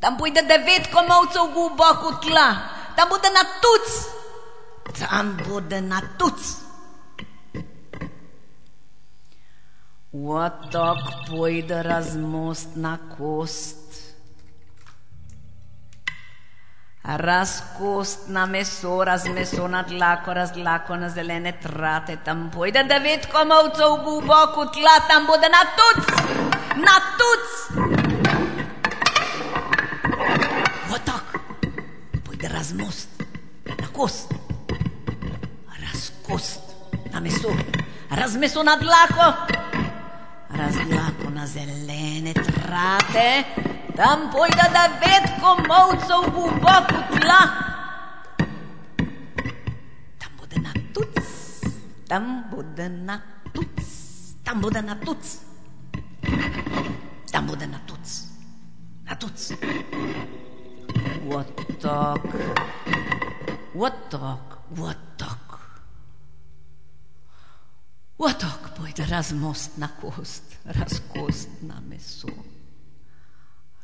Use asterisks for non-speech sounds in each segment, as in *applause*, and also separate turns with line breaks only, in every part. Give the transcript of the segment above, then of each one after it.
Tam pojde devet komovcev globoko tla, tam bude na tuc, tam bude na tuc. Otok pojde razmost na kost. Razkost na meso, razmeso na dlako, razlako na zelene trate, tam pojde devet komovcev globoko tla, tam bude na tuc, na tuc. Pojde razmost na kost, razkost na meso, razmeso na dlako, razlako na zelene trate, tam pojde devet komovcev globoko tla. Tam bude na tuc, tam bude na tuc, tam bude na tuc, tam bude na tuc, na tuc. Otok, otok, otok. Otok pojde razmost na kost, razkost na meso,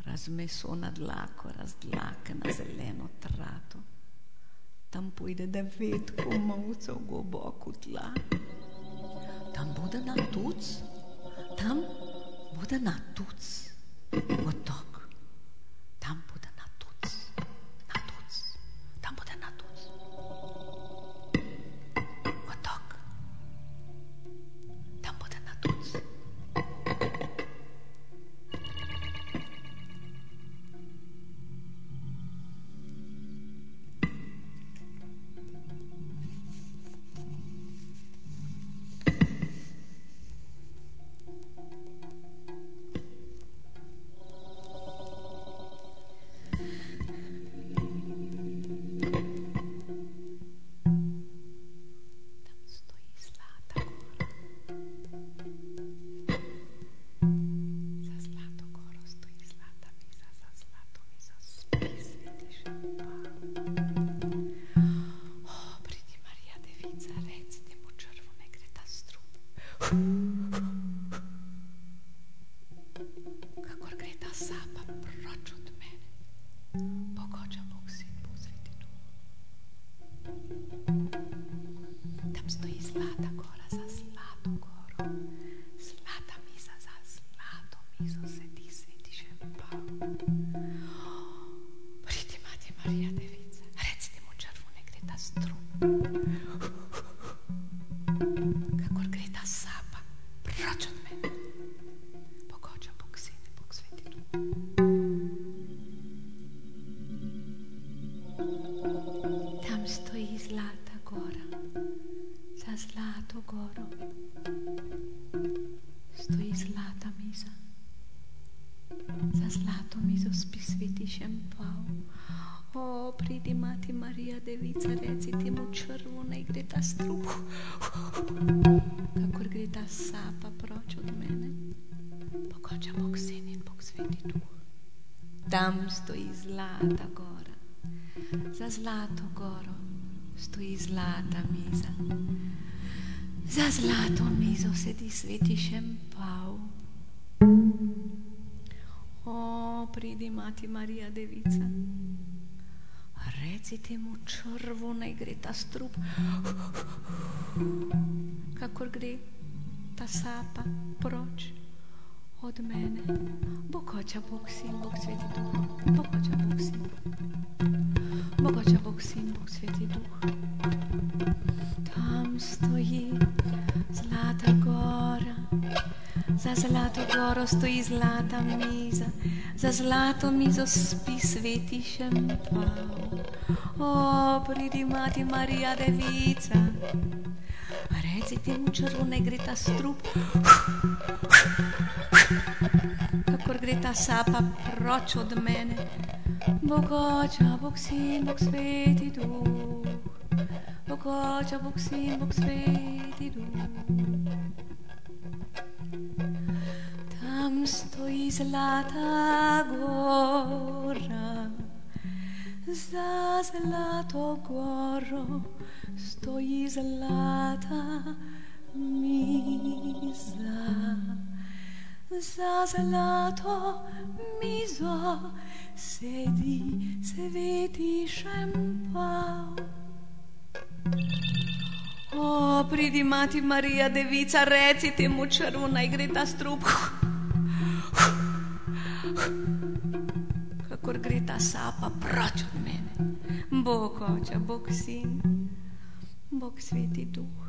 razmeso na dlako, razdlake na zeleno trato. Tam pojde devet komovcev globoko tla. Tam bude na tuc, tam bude na tuc, otok. Whew. *laughs* Gre ta sapa, proč od mene. Pogoča Bog sin, Bog sveti duh. Tam stoji zlata za zlato goro stoji zlata miza. Za zlato mizo spi sveti šempav. Ta sapa proč od mene, pokoča Bog sin in Bog sveti duh. Tam stoji zlata gora, za zlato goro stoji zlata miza. Za zlato mizo sedi sveti šempav. O, pridi mati Marija Devica, reci temu črvu, naj gre ta strup, kakor gre ta sapa proč od mene. Bogoča Bog sin, Bog sveti duh, bogoča Bog sin. Bogoča Bog sin, Bog sveti duh. Tam stoji zlata gora, za zlato goro stoji zlata miza, za zlato mizo spi sveti šempav. O, pridi mati Marija Devica, reci temu črvu, naj gre ta strup, kakor gre ta sapa proč od mene. Bogoča Bog sin, Bog sveti duh, bogoča Bog sin, Bog sveti duh. Tam stoji zlata gora, za zlato goro stoji zlata miza. Za zlato mizo sedi sveti šempav. O, pridi mati Marija Devica, reci temu črvu, naj gre ta strup. Kakor gre ta sapa proč od mene. Bog oče, Bog sin, duh.